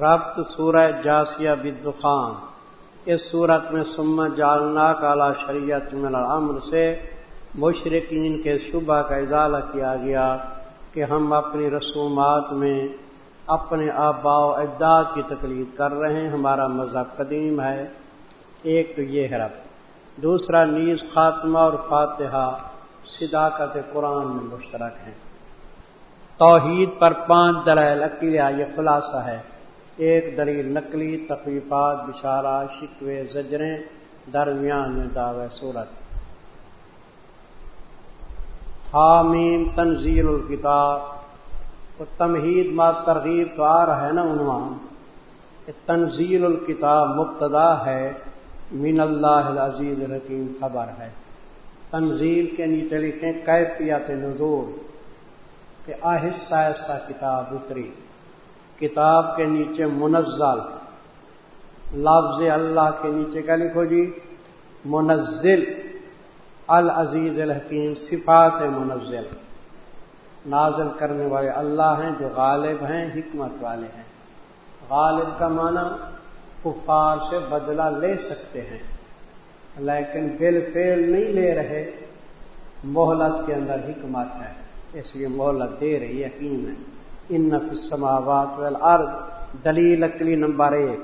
ربط سورہ جاسیہ بدخان اس صورت میں سمت جالنا کالا شریعت من الامر سے مشرقین کے شبہ کا اضالہ کیا گیا کہ ہم اپنی رسومات میں اپنے آبا و اجداد کی تکلیف کر رہے ہیں، ہمارا مذہب قدیم ہے، ایک تو یہ ہے ربط۔ دوسرا، نیز خاتمہ اور فاتحہ، صداقت قرآن میں مشترک ہیں۔ توحید پر پانچ دلائل اکیلیا یہ خلاصہ ہے۔ ایک دلیل نقلی تخلیفات بشارہ، شکوے، زجریں درمیان میں دعوی صورت۔ حامیم تنزیل الکتاب۔ تو تمہید ما ترغیب تو آ رہا ہے نا عنوان تنزیل الکتاب مبتدا ہے، من اللہ العزیز الحکیم خبر ہے۔ تنزیل کے نیچے لکھیں کیفیت نزول کہ آہستہ آہستہ کتاب اتری۔ کتاب کے نیچے منزل، لفظ اللہ کے نیچے کیا لکھو جی؟ منزل، العزیز الحکیم، صفات منزل۔ نازل کرنے والے اللہ ہیں جو غالب ہیں، حکمت والے ہیں۔ غالب کا معنی کفار سے بدلہ لے سکتے ہیں، لیکن بل فیل نہیں لے رہے۔ مہلت کے اندر حکمت ہے، اس لیے مہلت دے رہی یقین ہے۔ ان سماوات والارض دلیل اکلی نمبر ایک.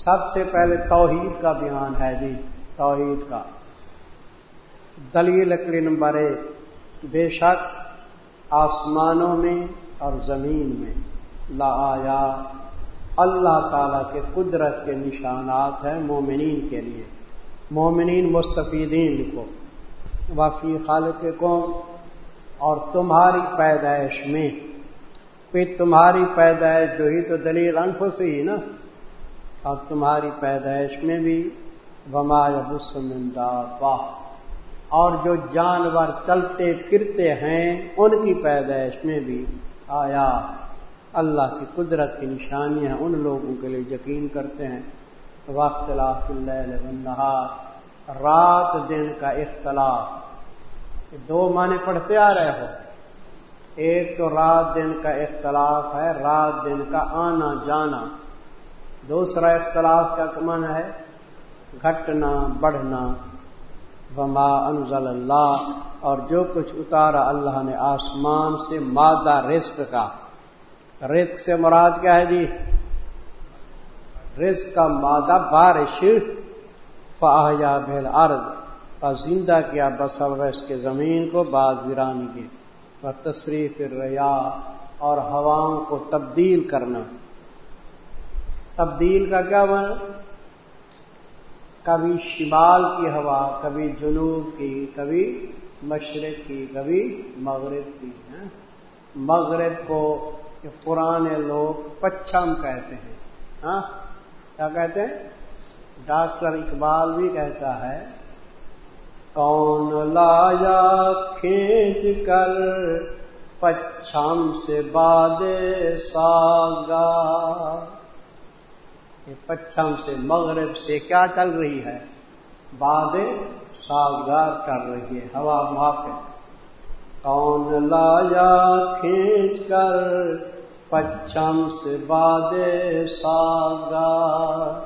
سب سے پہلے توحید کا بیان ہے جی توحید کا. دلیل اکلی نمبر ایک. بے شک آسمانوں میں اور زمین میں لا آیا. اللہ تعالی کے قدرت کے نشانات ہیں مومنین کے لیے. مومنین مستفیدین کو. وافی خالق قوم اور تمہاری پیدائش میں۔ پھر تمہاری پیدائش جو ہی تو دلیل انف سے ہی نا۔ اور تمہاری پیدائش میں بھی بما بسمندہ واہ اور جو جانور چلتے پھرتے ہیں، ان کی پیدائش میں بھی آیا۔ اللہ کی قدرت کی نشانیاں ان لوگوں کے لیے یقین کرتے ہیں۔ وقت اللہ رات دن کا اختلاف۔ دو معنی پڑھتے آ رہے ہو۔ ایک تو رات دن کا اختلاف ہے، رات دن کا آنا جانا۔ دوسرا اختلاف کا من ہے، گھٹنا، بڑھنا۔ وما انزل اللہ اور جو کچھ اتارا اللہ نے آسمان سے مادہ رزق کا۔ رزق سے مراد کیا ہے جی؟ رزق کا مادہ بارش۔ فاہیا بھیل ارد اور زندہ کیا بسر اس کے زمین کو بعض ویرانی کے۔ اور تصریف ریا اور ہواؤں کو تبدیل کرنا۔ تبدیل کا کیا بنا کبھی شمال کی ہوا، کبھی جنوب کی، کبھی مشرق کی، کبھی مغرب کی ہاں؟ مغرب کو پرانے لوگ پچھم کہتے ہیں ہاں؟ کیا کہتے ہیں؟ ڈاکٹر اقبال بھی کہتا ہے کون لایا کھینچ کر پچھم سے باد ساگا۔ پچھم سے مغرب سے کیا چل رہی ہے؟ باد ساگار کر رہی ہے، ہوا موافق کون لایا کھینچ کر پچھم سے باد ساگار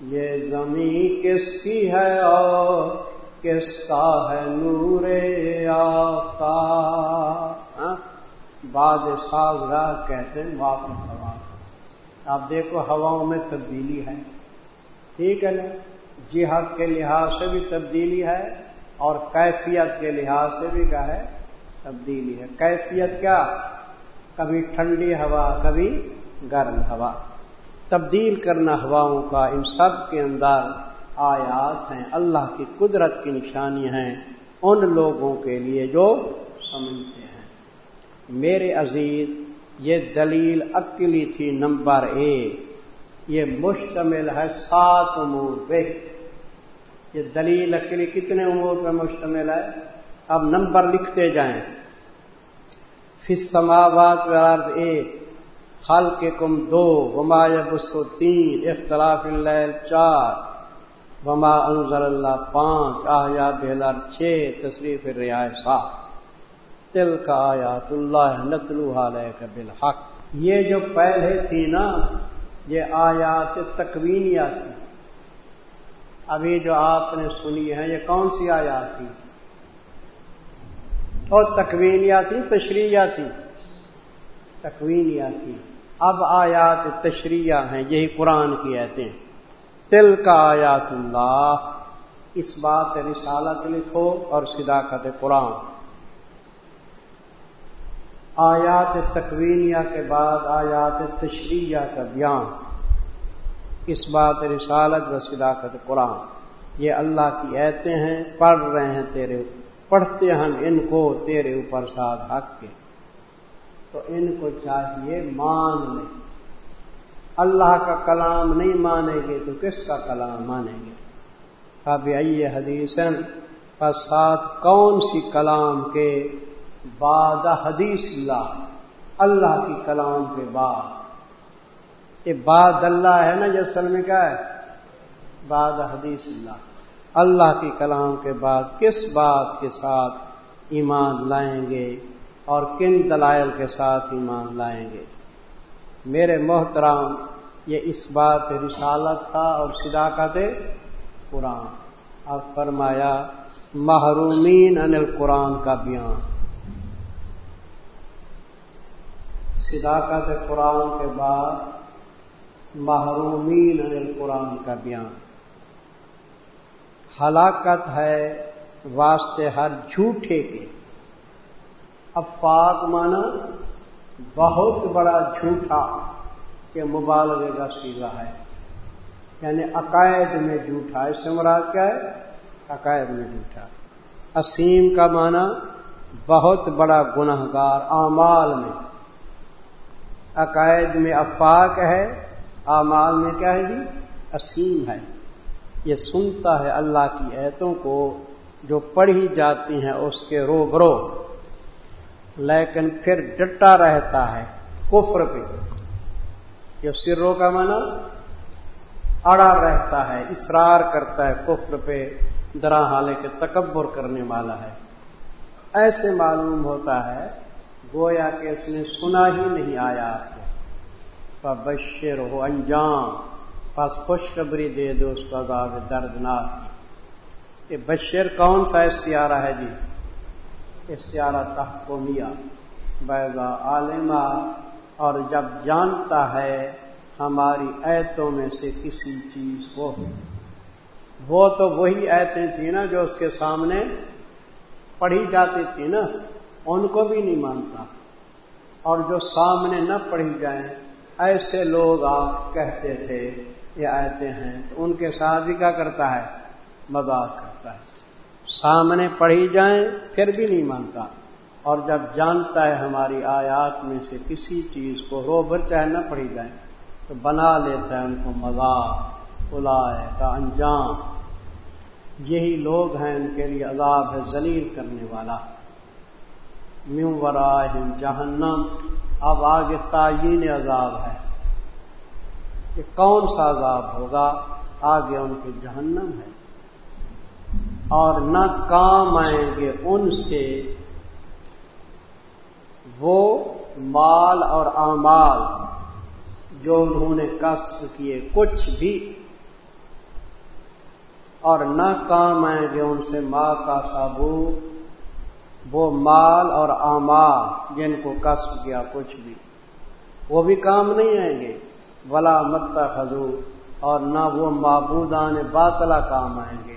یہ زمین کس کی ہے اور کس کا ہے نور آقا بعد کہتے ہیں واپس ہوا آپ دیکھو ہواؤں میں تبدیلی ہے ٹھیک ہے نا جہاد کے لحاظ سے بھی تبدیلی ہے اور کیفیت کے لحاظ سے بھی کیا ہے تبدیلی ہے کیفیت کیا کبھی ٹھنڈی ہوا کبھی گرم ہوا تبدیل کرنا ہواؤں کا ان سب کے اندر آیات ہیں، اللہ کی قدرت کی نشانی ہیں ان لوگوں کے لیے جو سمجھتے ہیں۔ میرے عزیز، یہ دلیل اکلی تھی، نمبر ایک۔ یہ مشتمل ہے سات امور پہ۔ یہ دلیل اکلی کتنے امور پہ مشتمل ہے؟ اب نمبر لکھتے جائیں۔ فسماوات عرض ایک خل کے کم دو بسو تین، اختلاف اللہ چار۔ وما انزل اللہ پانچ آیا بہلر چھ تصریف ریا سات تل کا آیات اللہ نتلو حال بالحق۔ یہ جو پہلے تھی نا، یہ آیات تکوینیا تھی۔ ابھی جو آپ نے سنی ہے یہ کون سی آیات تھی؟ اور تکوینیا تھی تشریح تھی۔ تکوینیا تھی۔ اب آیات تشریح ہیں، یہی قرآن کی ایتیں تل کا آیات اللہ۔ اس بات رسالت لکھو اور صداقت قرآن۔ آیات تکوینیا کے بعد آیات تشریح کا بیان۔ اس بات رسالت و صداقت قرآن۔ یہ اللہ کی ایتے ہیں، پڑھ رہے ہیں تیرے پڑھتے ہم ان کو تیرے اوپر ساتھ حق کے۔ تو ان کو چاہیے مان لیں۔ اللہ کا کلام نہیں مانیں گے تو کس کا کلام مانیں گے؟ اب آئیے حدیث ساتھ کون سی کلام کے بعد حدیث اللہ اللہ کی کلام کے بعد۔ یہ بعد اللہ ہے نا، جسل میں کیا ہے؟ بعد حدیث اللہ اللہ کی کلام کے بعد کس بات کے ساتھ ایمان لائیں گے اور کن دلائل کے ساتھ ایمان لائیں گے؟ میرے محترام یہ اس بات رسالت تھا اور صداقت قرآن۔ اب فرمایا، محرومین انل قرآن کا بیان۔ صداقت قرآن کے بعد محرومین انل قرآن کا بیان۔ ہلاکت ہے واسطے ہر جھوٹے کے۔ افاق مانا بہت بڑا جھوٹا کہ مبالغے کا سیزا ہے۔ یعنی عقائد میں جھوٹا اس سے مراد کیا ہے؟ عقائد میں جھوٹا اسیم کا معنی بہت بڑا گناہ گار اعمال میں۔ عقائد میں افاق ہے، اعمال میں کیا ہے جی؟ اسیم ہے۔ یہ سنتا ہے اللہ کی ایتوں کو جو پڑھی جاتی ہیں اس کے روبرو۔ لیکن پھر ڈٹا رہتا ہے کفر پہ۔ جو سروں کا معنی اڑا رہتا ہے، اصرار کرتا ہے کفر پہ درا حالے کے تکبر کرنے والا ہے۔ ایسے معلوم ہوتا ہے، گویا کہ اس نے سنا ہی نہیں آیا۔ بشر ہو انجام بس خوشخبری دے دو اس کا گاغ دردناک۔ یہ بشر کون سا اشتہارہ ہے جی؟ اشتہارہ تحکمیہ۔ بیضا عالمہ، اور جب جانتا ہے ہماری ایتوں میں سے کسی چیز کو۔ وہ تو وہی ایتیں تھیں نا جو اس کے سامنے پڑھی جاتی تھی نا، ان کو بھی نہیں مانتا۔ اور جو سامنے نہ پڑھی جائیں، ایسے لوگ آپ کہتے تھے، یہ آیتیں ہیں۔ تو ان کے ساتھ بھی کیا کرتا ہے؟ مذاق کرتا ہے۔ سامنے پڑھی جائیں پھر بھی نہیں مانتا۔ اور جب جانتا ہے ہماری آیات میں سے کسی چیز کو رو بھر چاہے نہ پڑھی جائیں، تو بنا لیتا ہے ان کو مذاق بلائے کا انجام۔ یہی لوگ ہیں ان کے لیے عذاب ہے ذلیل کرنے والا۔ میوں وراہ جہنم۔ اب آگے تعین عذاب ہے۔ کہ کون سا عذاب ہوگا؟ آگے ان کے جہنم ہے۔ اور نہ کام آئیں گے ان سے، وہ مال اور اعمال جو انہوں نے کسب کیے، کچھ بھی۔ اور نہ کام آئیں گے ان سے ماں کا سابو وہ مال اور اعمال جن کو کسب کیا، کچھ بھی۔ وہ بھی کام نہیں آئیں گے۔ ولا متا خزو اور نہ وہ معبودان باطلا کام آئیں گے۔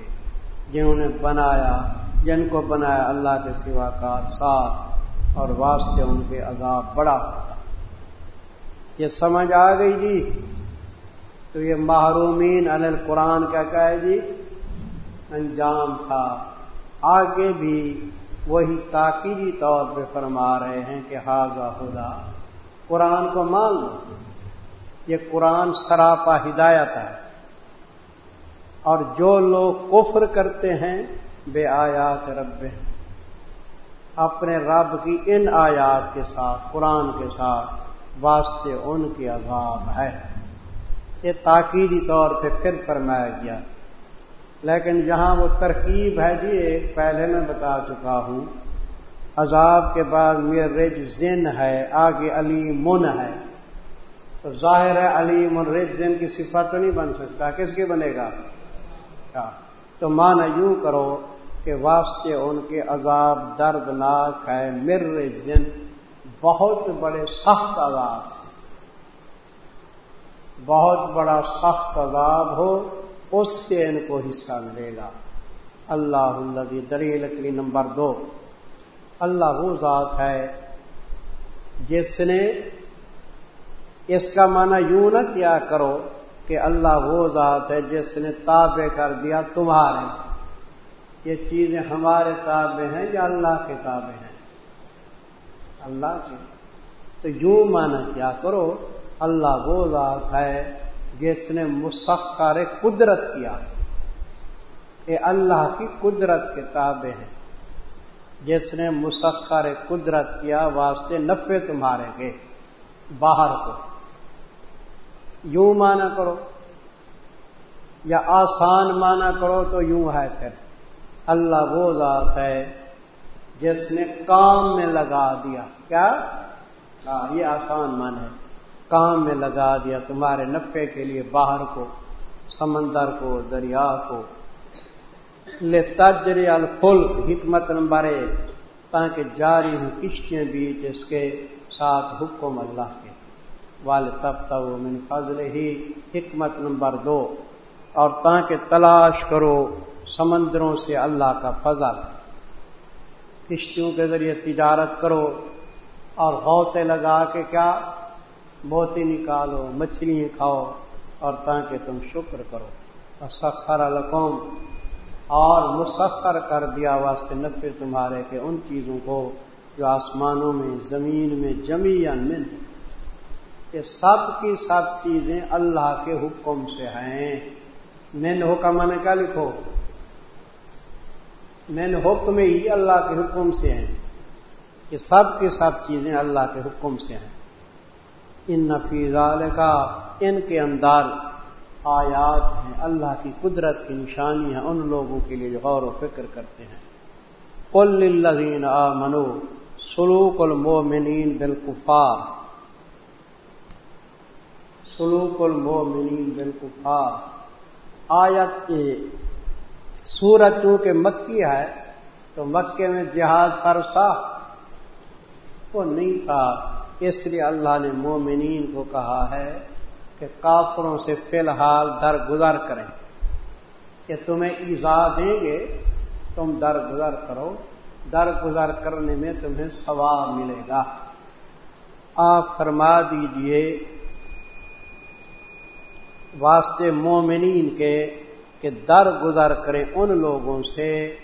جنہوں نے بنایا، جن کو بنایا اللہ کے سوا کا ساتھ، اور واسطے ان کے عذاب بڑا ہوتا یہ سمجھ آ گئی جی؟ تو یہ محرومین علی القرآن کیا کہے جی؟ انجام تھا۔ آگے بھی وہی تاکیدی طور پہ فرما رہے ہیں کہ حاضہ خدا، قرآن کو مان لو۔ یہ قرآن سراپا ہدایت ہے۔ اور جو لوگ کفر کرتے ہیں، بے آیات رب اپنے رب کی ان آیات کے ساتھ، قرآن کے ساتھ واسطے ان کی عذاب ہے۔ یہ تاکیدی طور پہ پھر فرمایا گیا۔ لیکن جہاں وہ ترکیب ہے جی ایک پہلے میں بتا چکا ہوں۔ عذاب کے بعد میرے زن ہے، آگے علی من ہے۔ تو ظاہر ہے علیم الرجن کی صفت تو نہیں بن سکتا، کس کی بنے گا؟ کیا تو مانا یوں کرو کہ واسطے ان کے عذاب دردناک ہے۔ مر رجن بہت بڑے سخت عذاب سے۔ بہت بڑا سخت عذاب ہو، اس سے ان کو حصہ ملے گا۔ اللہ اللہ دلیل لکڑی نمبر دو۔ اللہ وہ ذات ہے جس نے اس کا معنی یوں نہ کیا کرو کہ اللہ وہ ذات ہے جس نے تابع کر دیا تمہارے۔ یہ چیزیں ہمارے تابع ہیں یا اللہ کے تابع ہیں؟ اللہ کے۔ تو یوں مانا کیا کرو، اللہ وہ ذات ہے جس نے مسخر قدرت کیا۔ یہ اللہ کی قدرت کے تابع ہیں۔ جس نے مسخر قدرت کیا واسطے نفے تمہارے کے، باہر کو۔ یوں مانا کرو یا آسان مانا کرو تو یوں ہے پھر۔ اللہ وہ ذات ہے جس نے کام میں لگا دیا۔ کیا؟ ہاں یہ آسان مان ہے۔ کام میں لگا دیا تمہارے نفے کے لیے باہر کو، سمندر کو، دریا کو۔ لے تجری الفل حکمت نمبر ایک، تاکہ جاری ہوں کشتیں بیچ اس کے ساتھ حکم اللہ کے۔ من فضل ہی حکمت نمبر دو، اور تاکہ تلاش کرو سمندروں سے اللہ کا فضل۔ کشتیوں کے ذریعے تجارت کرو اور غوطے لگا کے کیا؟ موتی نکالو مچھلی کھاؤ اور تاکہ تم شکر کرو۔ اور سخر القوم اور مسخر کر دیا واسطے نفے تمہارے کے ان چیزوں کو جو آسمانوں میں، زمین میں جمی یا من یہ سب کی سب چیزیں اللہ کے حکم سے ہیں۔ مین حکم نے کیا لکھو؟ مین حکم ہی اللہ کے حکم سے ہیں۔ یہ سب کی سب چیزیں اللہ کے حکم سے ہیں۔ ان نفیز کا ان کے اندر آیات ہیں۔ اللہ کی قدرت کی نشانی ہیں۔ ان لوگوں کے لیے جو غور و فکر کرتے ہیں۔ کل الذین آ منو سلوک المومنین بالکفار۔ سلوک المومنین بالکفار۔ آیت کے سورت چونکہ مکی ہے، تو مکے میں جہاد فرض تھا وہ نہیں تھا، اس لیے اللہ نے مومنین کو کہا ہے کہ کافروں سے فی الحال درگزر کریں۔ کہ تمہیں ایزا دیں گے، تم درگزر کرو۔ درگزر کرنے میں تمہیں ثواب ملے گا۔ آپ فرما دیجیے واسطے مومنین کے کہ درگزر کریں ان لوگوں سے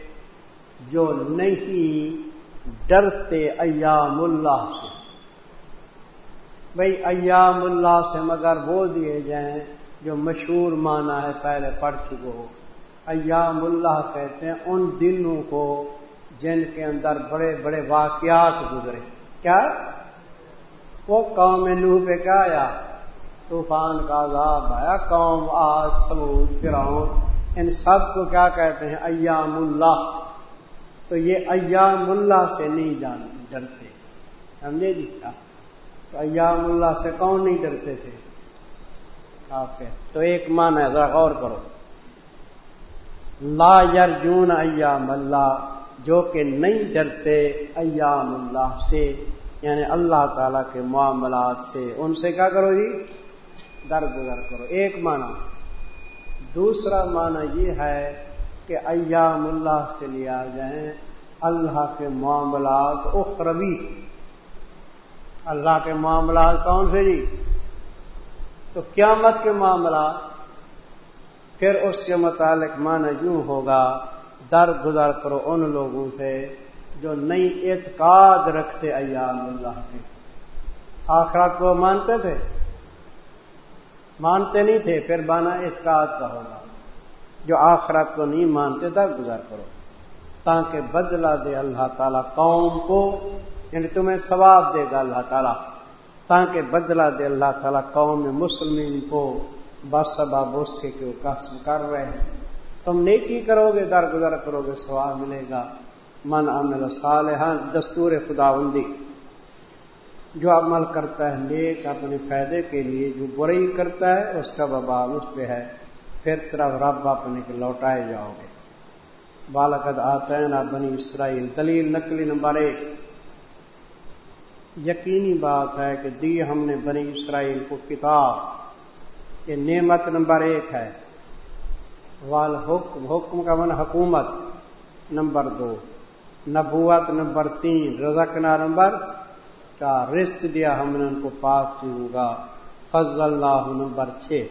جو نہیں ڈرتے ایام اللہ سے۔ بھائی ایام اللہ سے مگر وہ دیے جائیں جو مشہور مانا ہے پہلے پڑھ چکے ہو۔ ایام اللہ کہتے ہیں ان دنوں کو جن کے اندر بڑے بڑے واقعات گزرے۔ کیا؟ وہ قوم نوح پہ کیا آیا؟ طوفان کا عذاب آیا، قوم آج سمود فراؤن ان سب کو کیا کہتے ہیں؟ ایام اللہ۔ تو یہ ایام اللہ سے نہیں جان، ڈرتے۔ سمجھے جی؟ کیا تو ایام اللہ سے کون نہیں ڈرتے تھے؟ آپ کے۔ تو ایک مان ہے، ذرا غور کرو۔ لا یرجون ایام اللہ، جو کہ نہیں ڈرتے ایام اللہ سے یعنی اللہ تعالی کے معاملات سے۔ ان سے کیا کرو جی؟ در گزر کرو۔ ایک معنی۔ دوسرا معنی یہ ہے کہ ایام اللہ سے لیا جائیں، اللہ کے معاملات اخروی۔ اللہ کے معاملات کون سے جی؟ تو قیامت کے معاملات۔ پھر اس کے متعلق معنی یوں ہوگا در گزر کرو ان لوگوں سے جو نئی اعتقاد رکھتے ایام اللہ کے۔ آخرات کو مانتے تھے؟ مانتے نہیں تھے، پھر بانا اعتقاد کا ہوگا۔ جو آخرات کو نہیں مانتے در گزر کرو۔ تاکہ بدلہ دے اللہ تعالی قوم کو یعنی تمہیں ثواب دے گا اللہ تعالیٰ۔ تاکہ بدلا دے اللہ تعالیٰ قوم مسلمین کو بس سباب اس کے قسم کر رہے ہیں۔ تم نیکی کرو گے، درگزر کرو گے، ثواب ملے گا۔ من عمل صالحہ دستور خداوندی۔ جو عمل کرتا ہے، نیک اپنے فائدے کے لیے جو برائی کرتا ہے، اس کا ببال اس پہ ہے۔ پھر طرف رب اپنے کے لوٹائے جاؤ گے۔ بالکد آتے ہیں نا بنی اسرائیل، دلیل نقلی نمبر ایک۔ یقینی بات ہے کہ دی ہم نے بنی اسرائیل کو کتاب۔ یہ نعمت نمبر ایک ہے۔ وال حکم حکم کا من حکومت نمبر دو۔ نبوت نمبر تین رزکنا نمبر چار رزق دیا ہم نے ان کو پاک دوں گا؟ فضل اللہ نمبر چھ۔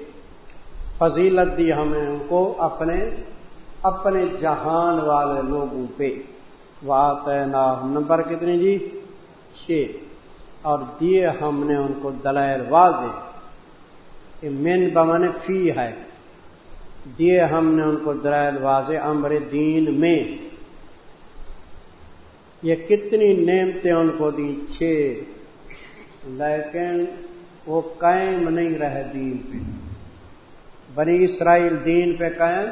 فضیلت دی ہمیں ان کو اپنے اپنے جہان والے لوگوں پہ۔ وات نمبر کتنی جی؟ چھ۔ اور دیے ہم نے ان کو دلائل واضح یہ مین بمن فی ہے۔ دیے ہم نے ان کو دلائل واضح امر دین میں۔ یہ کتنی نعمتیں ان کو دی چھ۔ لیکن وہ قائم نہیں رہے دین پہ۔ بنی اسرائیل دین پہ قائم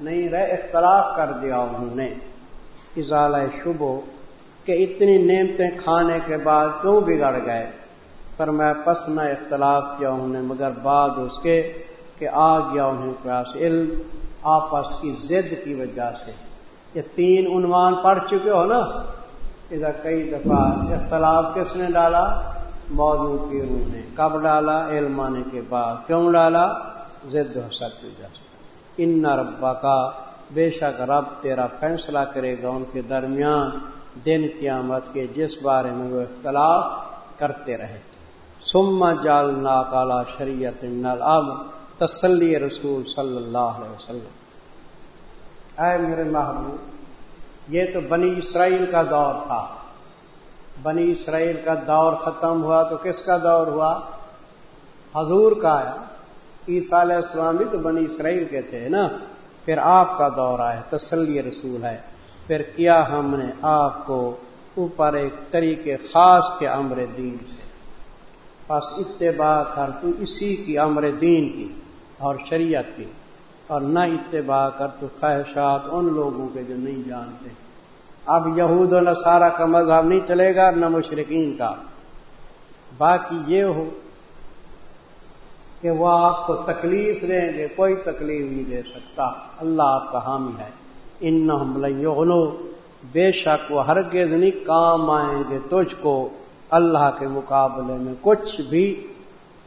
نہیں رہے، اختلاف کر دیا انہوں نے۔ اضالہ شبو کہ اتنی نعمتیں کھانے کے بعد کیوں بگڑ گئے؟ پر میں پسنا اختلاف کیا انہوں نے، مگر بعد اس کے کہ آ گیا انہیں پاس علم، آپس کی زد کی وجہ سے۔ یہ تین عنوان پڑھ چکے ہو نا ادھر کئی دفعہ اختلاف کس نے ڈالا؟ موضوع کی روح نے۔ کب ڈالا؟ علم آنے کے بعد۔ کیوں ڈالا؟ زد ہو سکتی جا ان ربا کا بے شک رب تیرا فیصلہ کرے گا ان کے درمیان دن قیامت کے جس بارے میں وہ اختلاف کرتے رہے۔ سما جالنا کالا شریعت نل اب تسلی رسول صلی اللہ علیہ وسلم۔ اے میرے محبوب، یہ تو بنی اسرائیل کا دور تھا۔ بنی اسرائیل کا دور ختم ہوا تو کس کا دور ہوا؟ حضور کا آیا۔ عیسیٰ علیہ السلام بھی تو بنی اسرائیل کے تھے نا۔ پھر آپ کا دور آیا، تسلی رسول ہے۔ پھر کیا ہم نے آپ کو اوپر ایک طریقے خاص کے امر دین سے؟ بس اتباع کر تو اسی کی امر دین کی اور شریعت کی۔ اور نہ اتباع کر تو خواہشات ان لوگوں کے جو نہیں جانتے۔ اب یہود و نصارہ کا مذہب نہیں چلے گا، نہ مشرقین کا۔ باقی یہ ہو کہ وہ آپ کو تکلیف دیں گے، کوئی تکلیف نہیں دے سکتا۔ اللہ آپ کا حامی ہے۔ ان نہ بے شک وہ ہرگز نہیں کام آئیں گے تجھ کو اللہ کے مقابلے میں کچھ بھی۔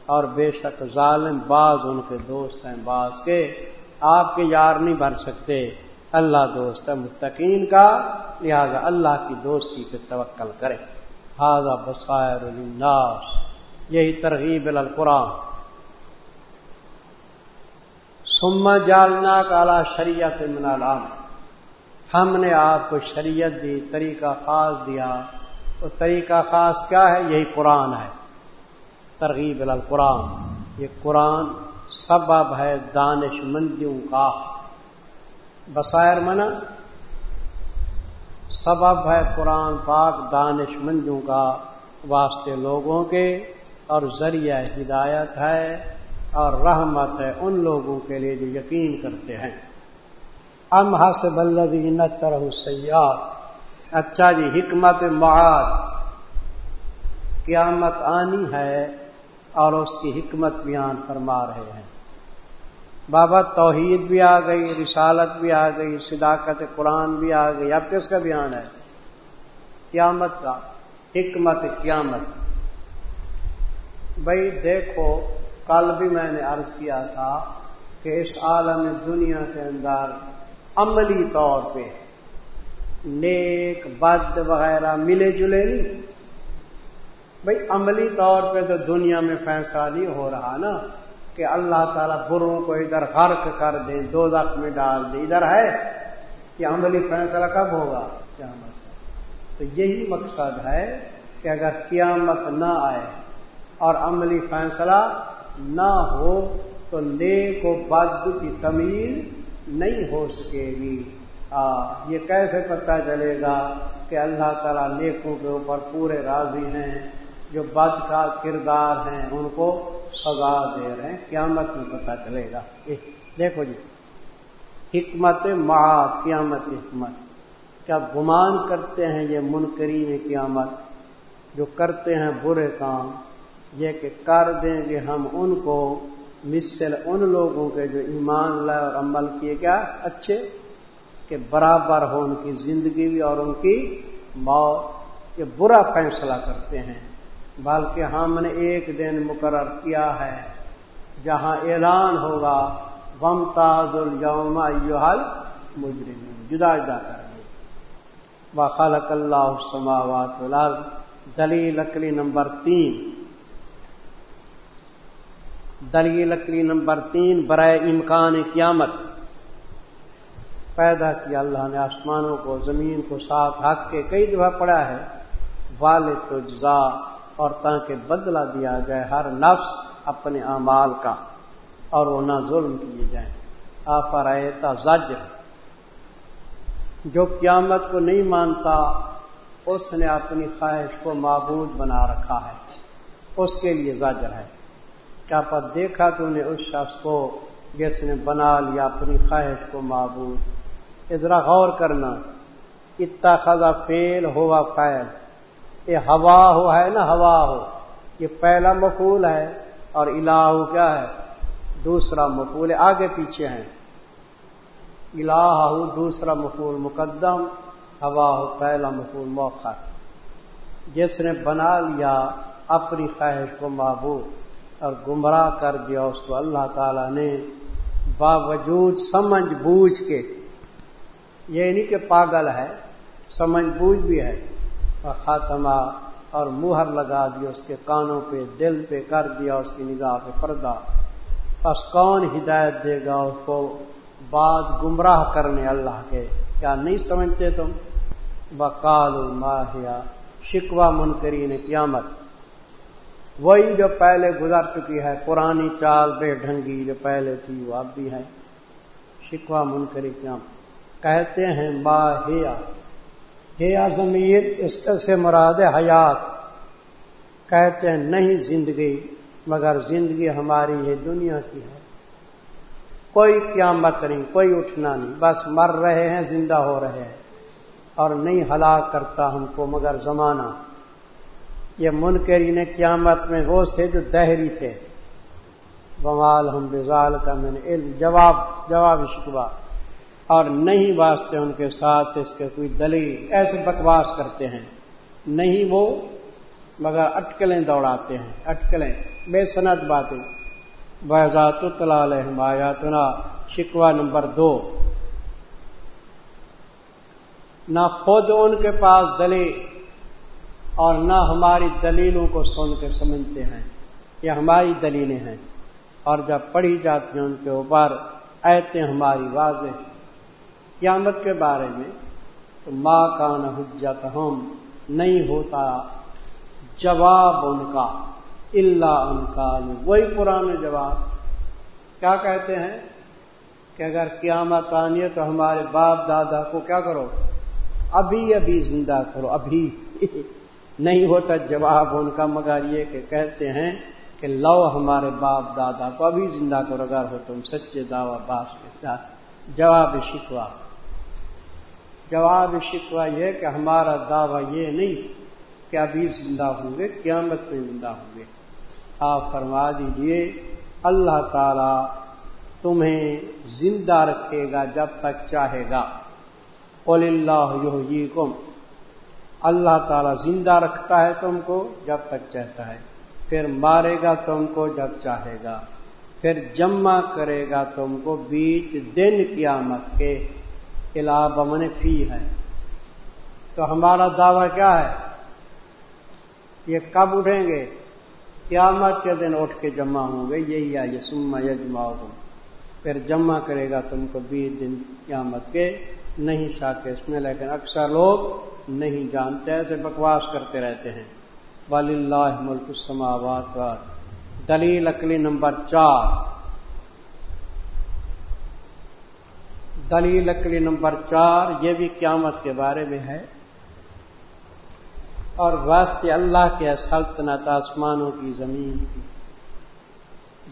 اور بے شک ظالم، بعض ان کے دوست ہیں، بعض کے۔ آپ کے یار نہیں بھر سکتے۔ اللہ دوست ہے، متقین کا۔ لہذا اللہ کی دوستی پہ توکل کرے ہاضا بسائر الناس یہی ترغیب القرآن سما جالنا کالا شریعت من العام ہم نے آپ کو شریعت دی، طریقہ خاص دیا۔ وہ طریقہ خاص کیا ہے؟ یہی قرآن ہے۔ ترغیب القرآن یہ قرآن سبب ہے دانش مندیوں کا۔ بسائر منا، سبب ہے قرآن پاک دانش مندیوں کا واسطے لوگوں کے، اور ذریعہ ہدایت ہے اور رحمت ہے ان لوگوں کے لیے جو یقین کرتے ہیں۔ ام حسب بلدی طرح سیاح اچھا جی حکمت معاد۔ قیامت آنی ہے اور اس کی حکمت بیان فرما رہے ہیں۔ بابا توحید بھی آ گئی، رسالت بھی آ گئی، صداقت قرآن بھی آ گئی۔ اب کس کا بیان ہے؟ قیامت کا، حکمت قیامت۔ بھائی دیکھو، کل بھی میں نے عرض کیا تھا کہ اس عالم دنیا کے اندر عملی طور پہ نیک، بد وغیرہ ملے جلے نہیں۔ بھائی عملی طور پہ تو دنیا میں فیصلہ نہیں ہو رہا نا کہ اللہ تعالیٰ بروں کو ادھر غرق کر دے دو میں ڈال دے۔ ادھر ہے کہ عملی فیصلہ کب ہوگا؟ قیامت تو یہی مقصد ہے کہ اگر قیامت نہ آئے اور عملی فیصلہ نہ ہو تو نیک و بد کی تمیل نہیں ہو سکے گی۔ آ, یہ کیسے پتہ چلے گا کہ اللہ تعالیٰ نیکوں کے اوپر پورے راضی ہیں؟ جو بد کا کردار ہیں، ان کو سزا دے رہے ہیں، قیامت میں پتہ چلے گا۔ دیکھو جی حکمت معاذ قیامت حکمت۔ کیا گمان کرتے ہیں یہ منکری میں قیامت؟ جو کرتے ہیں برے کام، یہ کہ کر دیں گے ہم ان کو۔ مثل ان لوگوں کے جو ایمان لائے اور عمل کیے کیا؟ اچھے، کہ برابر ہو ان کی زندگی بھی اور ان کی موت۔ یہ برا فیصلہ کرتے ہیں۔ بلکہ ہم نے ایک دن مقرر کیا ہے، جہاں اعلان ہوگا غم تاز الوم حل مجرم جدا جدا کر دیں خالق اللہ سماوات دلیل لکڑی نمبر تین۔ دلیل لکڑی نمبر تین، برائے امکان قیامت۔ پیدا کیا اللہ نے آسمانوں کو، زمین کو، ساتھ حق کے، کئی دفعہ پڑا ہے، والد تو جزا اور تاکہ بدلہ دیا جائے ہر نفس اپنے اعمال کا اور وہ نہ ظلم کیے جائیں۔ آفرائے زج جو قیامت کو نہیں مانتا، اس نے اپنی خواہش کو معبود بنا رکھا ہے۔ اس کے لیے زاجر ہے۔ کیا پر دیکھا تو نے اس شخص کو جس نے بنا لیا اپنی خواہش کو معبود؟ ذرا غور کرنا۔ اتنا خزا فیل ہوا فیل یہ ہوا ہو ہے نا ہوا ہو، یہ پہلا مقول ہے اور الہ کیا ہے؟ دوسرا مقول آگے پیچھے ہیں۔ الہ دوسرا مقول مقدم، ہوا ہو پہلا مقول موقع جس نے بنا لیا اپنی خواہش کو معبود اور گمراہ کر دیا، اس کو اللہ تعالی نے باوجود سمجھ بوجھ کے یہ نہیں کہ پاگل ہے، سمجھ بوجھ بھی ہے اور خاتمہ اور مہر لگا دیا اس کے کانوں پہ، دل پہ کر دیا، اس کی نگاہ پہ پردہ۔ بس کون ہدایت دے گا اس کو بعد گمراہ کرنے اللہ کے؟ کیا نہیں سمجھتے تم؟ بکال ماہیا شکوا منکری نے قیامت۔ وہی جو پہلے گزر چکی ہے، پرانی چال بے ڈھنگی جو پہلے تھی، وہ اب بھی ہے۔ شکوا منکری قیامت۔ کہتے ہیں ماہیا ہیا ضمیر اس سے مراد حیات کہتے ہیں نہیں زندگی، مگر زندگی ہماری یہ دنیا کی ہے۔ کوئی قیامت نہیں، کوئی اٹھنا نہیں، بس مر رہے ہیں، زندہ ہو رہے ہیں۔ اور نہیں ہلاک کرتا ہم کو، مگر زمانہ۔ یہ منکرین قیامت میں وہ تھے جو دہری تھے۔ بمال ہم بزال کا میں نے علم، جواب جواب شکوا اور نہیں واسطے ان کے ساتھ اس کے کوئی دلیل، ایسے بکواس کرتے ہیں۔ نہیں وہ مگر اٹکلیں دوڑاتے ہیں، اٹکلیں۔ بے صنعت باتیں۔ بحضات تلال آیاتنا شکوا نمبر دو۔ نہ خود ان کے پاس دلیل اور نہ ہماری دلیلوں کو سن کے سمجھتے ہیں۔ یہ ہماری دلیلیں ہیں۔ اور جب پڑھی جاتی ہیں ان کے اوپر ایتے ہماری واضح قیامت کے بارے میں تو ماں کا نہ حجت ہم نہیں ہوتا جواب ان کا اللہ ان کا۔ وہی پرانے جواب۔ کیا کہتے ہیں؟ کہ اگر قیامت آنی ہے تو ہمارے باپ دادا کو کیا کرو؟ ابھی ابھی زندہ کرو، ابھی۔ نہیں ہوتا جواب ان کا، مگر یہ کہ کہتے ہیں کہ لو ہمارے باپ دادا کو ابھی زندہ کرو، اگر ہو تم سچے دعوی باس کے ساتھ۔ جواب شکوا جواب شکوا یہ کہ ہمارا دعویٰ یہ نہیں کہ ابھی زندہ ہوں گے، قیامت میں زندہ ہوں گے۔ آپ فرما دیجیے، اللہ تعالی تمہیں زندہ رکھے گا جب تک چاہے گا۔ قل اللہ کم اللہ تعالیٰ زندہ رکھتا ہے تم کو جب تک چاہتا ہے، پھر مارے گا تم کو جب چاہے گا۔ پھر جمع کرے گا تم کو بیچ دن قیامت کے۔ علاوہ من فی ہے۔ تو ہمارا دعویٰ کیا ہے؟ یہ کب اٹھیں گے؟ قیامت کے دن اٹھ کے جمع ہوں گے، یہی آئیے سما یجما پھر جمع کرے گا تم کو بیس دن قیامت کے، نہیں شاک اس میں، لیکن اکثر لوگ نہیں جانتے، ایسے بکواس کرتے رہتے ہیں۔ ولی اللہ ملک السماوات دلیل اکلی نمبر چار۔ دلیل اکلی نمبر چار، یہ بھی قیامت کے بارے میں ہے۔ اور واسطے اللہ کے سلطنت آسمانوں کی زمین کی۔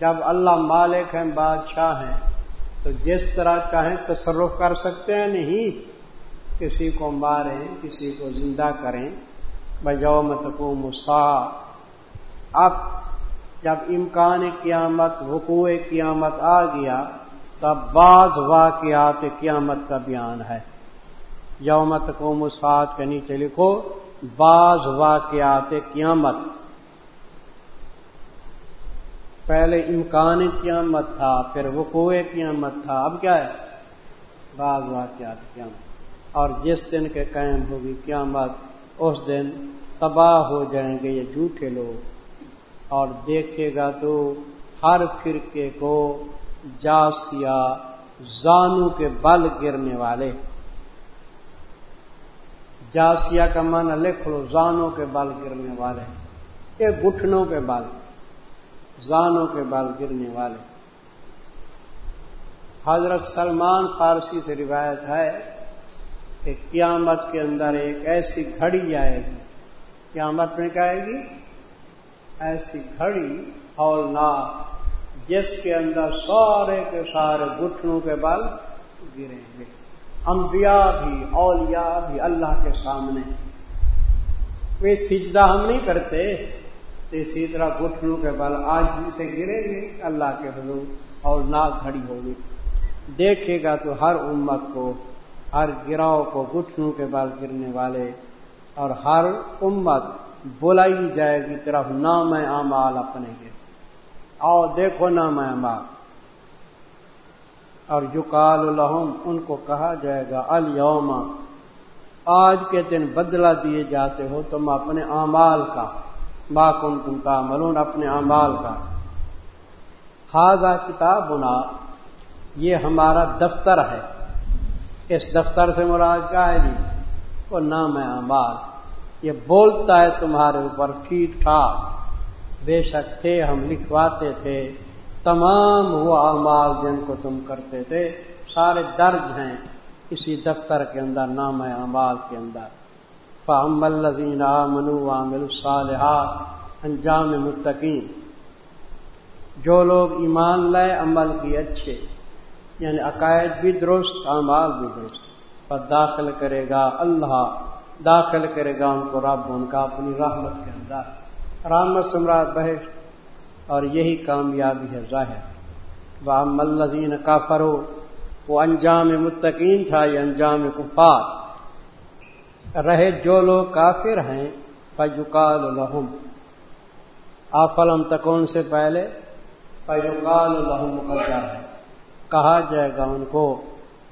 جب اللہ مالک ہیں، بادشاہ ہیں، تو جس طرح چاہیں تصرف کر سکتے ہیں، نہیں کسی کو ماریں، کسی کو زندہ کریں۔ یوم کو مسا اب جب امکان قیامت، وقوع قیامت آ گیا تب بعض واقعات قیامت کا بیان ہے۔ یومت کو مساط کے نیچے لکھو، بعض واقعات قیامت۔ پہلے امکان قیامت تھا، پھر وقوع قیامت تھا، اب کیا ہے؟ بعض واقعات قیامت۔ اور جس دن کے قائم ہوگی قیامت، اس دن تباہ ہو جائیں گے یہ جھوٹے لوگ۔ اور دیکھے گا تو ہر فرقے کو جاسیا زانو کے بل گرنے والے۔ جاسیا کا من لکھ لو، زانوں کے بل گرنے والے۔ یہ گٹھنوں کے بل زانوں کے بل گرنے والے۔ حضرت سلمان فارسی سے روایت ہے کہ قیامت کے اندر ایک ایسی گھڑی آئے گی۔ قیامت میں کیا آئے گی؟ ایسی گھڑی، ہولناک۔ جس کے اندر سارے کے سارے گٹھنوں کے بل گریں گے۔ انبیاء بھی، اولیاء بھی اللہ کے سامنے۔ وہ سجدہ ہم نہیں کرتے تو اسی طرح گٹھنوں کے بل آج سے گریں گے، اللہ کے حضور، اور ناک کھڑی ہوگی۔ دیکھے گا تو ہر امت کو، ہر گراؤ کو گٹھنوں کے بل گرنے والے، اور ہر امت بلائی جائے گی طرف نام اعمال اپنے کے آؤ دیکھو نا میں ماں۔ اور یقال الحم ان کو کہا جائے گا الوم آج کے دن بدلہ دیے جاتے ہو تم اپنے اعمال کا۔ با تم کا ملون اپنے اعمال کا۔ ہاضا کتاب بنا یہ ہمارا دفتر ہے۔ اس دفتر سے مراد کا ہے جی؟ وہ نام ہے امال یہ بولتا ہے تمہارے اوپر، ٹھیک ٹھاک۔ بے شک تھے، ہم لکھواتے تھے۔ تمام وہ اعمال جن کو تم کرتے تھے، سارے درج ہیں۔ اسی دفتر کے اندر، نام اعمال کے اندر۔ فہم الزین منو عامل الصالحات، انجام متقین۔ جو لوگ ایمان لائے، عمل کی اچھے یعنی عقائد بھی درست، اعمال بھی درست۔ پر داخل کرے گا اللہ، داخل کرے گا ان کو رب، ان کا اپنی رحمت کے اندر۔ رحمت سمراٹ بحث اور یہی کامیابی ہے ظاہر۔ وہ ملزین کا فرو وہ انجام متقین تھا یہ انجام کفار؟ رہے جو لوگ کافر ہیں فیوکال الحم آفلم تکون سے پہلے فیوکال الحم مقدر ہے۔ کہا جائے گا ان کو،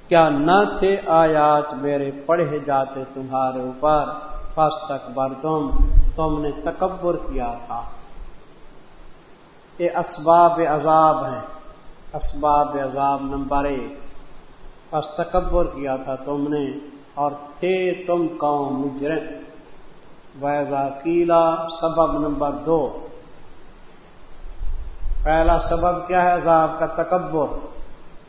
کیا نہ تھے آیات میرے پڑھے جاتے تمہارے اوپر؟ پس تک بر تم تم نے تکبر کیا تھا۔ یہ اسباب عذاب ہیں۔ اسباب عذاب نمبر ایک۔ پس تکبر کیا تھا تم نے اور تھے تم قوم مجرم۔ ویزا کیلا سبب نمبر دو۔ پہلا سبب کیا ہے عذاب کا تکبر؟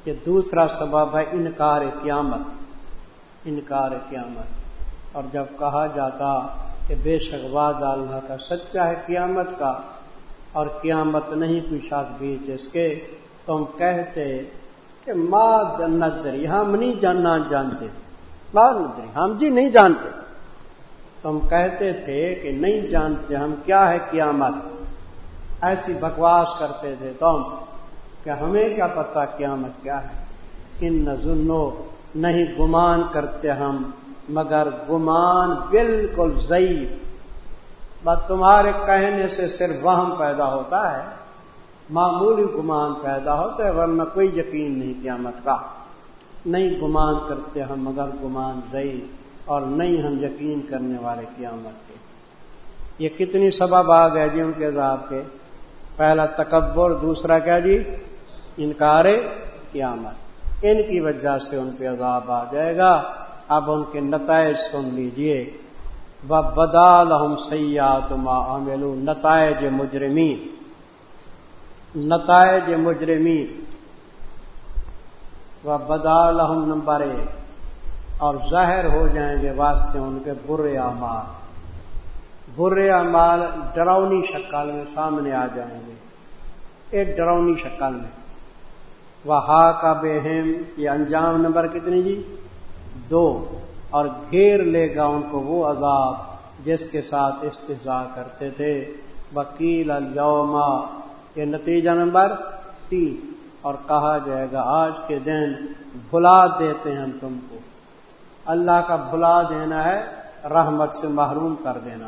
یہ دوسرا سبب ہے انکار قیامت۔ انکار قیامت۔ اور جب کہا جاتا کہ بے شک واد اللہ کا سچا ہے قیامت کا، اور قیامت نہیں کوئی شاخ بیچ اس کے تم کہتے کہ ماں جنت دری ہم نہیں جاننا جانتے۔ ماں ندری ہم جی نہیں جانتے۔ تم کہتے تھے کہ نہیں جانتے ہم کیا ہے قیامت۔ ایسی بکواس کرتے تھے تم کہ ہمیں کیا پتا قیامت کیا ہے۔ ان نظنو نہیں گمان کرتے ہم۔ مگر گمان بالکل ضعیف۔ بس تمہارے کہنے سے صرف وہم پیدا ہوتا ہے، معمولی گمان پیدا ہوتا ہے، ورنہ کوئی یقین نہیں قیامت کا۔ نہیں گمان کرتے ہم مگر گمان ضعیف، اور نہیں ہم یقین کرنے والے قیامت کے۔ یہ کتنی سبب آ گئے جی ان کے عذاب کے؟ پہلا تکبر، دوسرا کیا جی؟ انکار قیامت۔ ان کی وجہ سے ان پہ عذاب آ جائے گا۔ اب ان کے نتائج سن لیجیے۔ و بدال ہم سیات ما عامل نتائج مجرمین۔ نتائج مجرمین۔ و بدال ہم نمبر ایک۔ اور ظاہر ہو جائیں گے واسطے ان کے برے اعمال۔ برے اعمال ڈراؤنی شکل میں سامنے آ جائیں گے۔ ایک ڈراؤنی شکل میں۔ وہ ہا کا بہم یہ انجام نمبر کتنی جی؟ دو اور گھیر لے گا ان کو وہ عذاب جس کے ساتھ استضاء کرتے تھے۔ وکیل الوما یہ نتیجہ نمبر تین۔ اور کہا جائے گا، آج کے دن بھلا دیتے ہیں ہم تم کو۔ اللہ کا بھلا دینا ہے، رحمت سے محروم کر دینا۔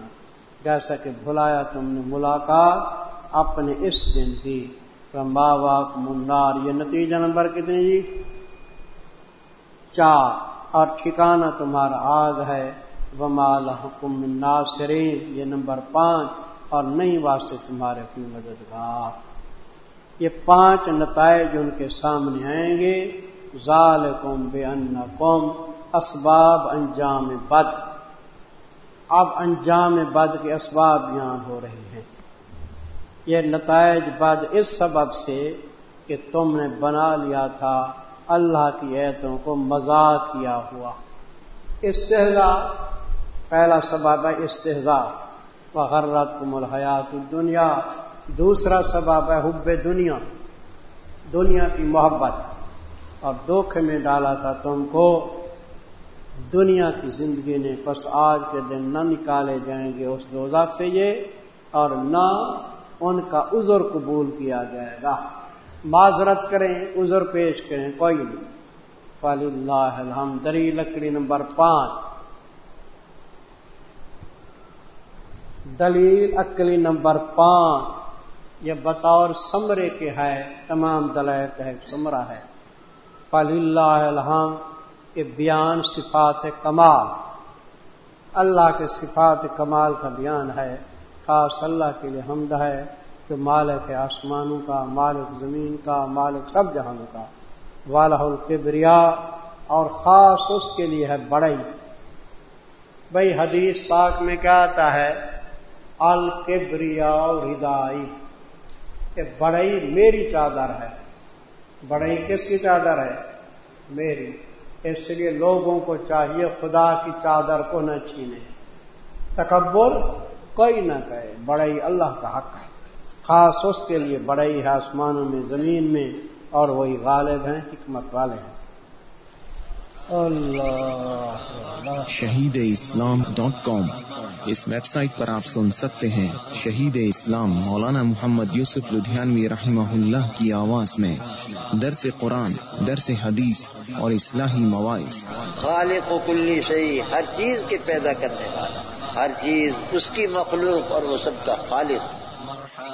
جیسا کہ بھلایا تم نے ملاقات اپنے اس دن کی۔ واک منار یہ نتیجہ نمبر کتنی جی؟ چار۔ اور ٹھکانا تمہارا آگ ہے۔ ومال حکم ناصرین یہ نمبر پانچ اور نہیں واسطے تمہارے اپنی مددگار۔ یہ پانچ نتائج ان کے سامنے آئیں گے۔ ظال قوم بے ان قوم اسباب انجام بد اب انجام بد کے اسباب بیان ہو رہے ہیں۔ یہ نتائج بد اس سبب سے کہ تم نے بنا لیا تھا۔ اللہ کی ایتوں کو مزاق کیا ہوا۔ استحضا پہلا سبب ہے استحضا وغرت کم الحیات دنیا دوسرا سبب ہے حب دنیا۔ دنیا کی محبت۔ اور دکھ میں ڈالا تھا تم کو۔ دنیا کی زندگی نے بس آج کے دن نہ نکالے جائیں گے اس دوزاک سے یہ اور نہ ان کا عذر قبول کیا جائے گا۔ معذرت کریں، عذر پیش کریں، کوئی نہیں۔ فلی اللہ الحمد، دری لکڑی نمبر پانچ۔ دلیل اکلی نمبر پانچ۔ یہ بطور سمرے کے ہے، تمام دلائل تحت سمرا ہے۔ فلی اللہ الحمد، یہ بیان صفات کمال۔ اللہ کے صفات کمال کا بیان ہے، خاص اللہ کے لیے حمد ہے۔ کہ مالک ہے آسمانوں کا، مالک زمین کا، مالک سب جہانوں کا۔ والہ القبریا اور خاص اس کے لیے ہے بڑئی بھائی حدیث پاک میں کیا آتا ہے؟ القبریا ہدائی۔ کہ بڑئی میری چادر ہے۔ بڑئی کس کی چادر ہے؟ میری۔ اس لیے لوگوں کو چاہیے خدا کی چادر کو نہ چھینے۔ تکبر کوئی نہ کہے۔ بڑائی اللہ کا حق ہے۔ خاص اس کے لیے بڑائی ہے آسمانوں میں زمین میں اور وہی غالب ہیں حکمت والے ہیں۔ Shaheed Islam dot com. اس ویب سائٹ پر آپ سن سکتے ہیں شہید اسلام مولانا محمد یوسف لدھیانوی رحمہ اللہ کی آواز میں۔ درس قرآن درس حدیث اور اصلاحی مواعث۔ خالق و کلی صحیح ہر چیز کے پیدا کرنے والا ہر چیز اس کی مخلوق اور وہ سب کا خالق۔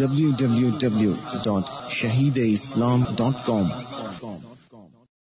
www.shahideislam.com